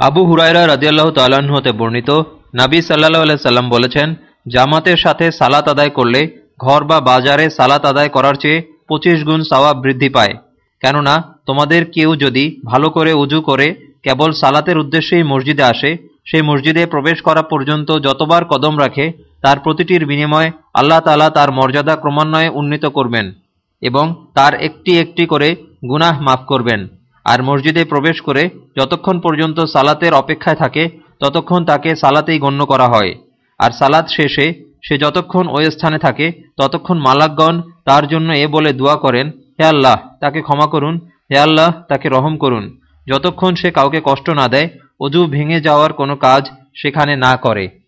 আবু হুরায়রা রাজিয়াল্লাহ হতে বর্ণিত, নাবী সাল্লাহ আলাই সাল্লাম বলেছেন, জামাতের সাথে সালাত আদায় করলে ঘর বা বাজারে সালাত আদায় করার চেয়ে পঁচিশ গুণ সাওয়াব বৃদ্ধি পায়। কেননা, তোমাদের কেউ যদি ভালো করে উজু করে কেবল সালাতের উদ্দেশ্যেই মসজিদে আসে, সেই মসজিদে প্রবেশ করা পর্যন্ত যতবার কদম রাখে, তার প্রতিটির বিনিময়ে আল্লাহ তালা তার মর্যাদা ক্রমান্বয়ে উন্নীত করবেন এবং তার একটি একটি করে গুনাহ মাফ করবেন। আর মসজিদে প্রবেশ করে যতক্ষণ পর্যন্ত সালাতের অপেক্ষায় থাকে, ততক্ষণ তাকে সালাতেই গণ্য করা হয়। আর সালাত শেষে সে যতক্ষণ ওই স্থানে থাকে, ততক্ষণ মালাকগণ তার জন্য এ বলে দোয়া করেন, হে আল্লাহ, তাকে ক্ষমা করুন, হে আল্লাহ, তাকে রহম করুন। যতক্ষণ সে কাউকে কষ্ট না দেয়, অজু ভেঙে যাওয়ার কোনো কাজ সেখানে না করে।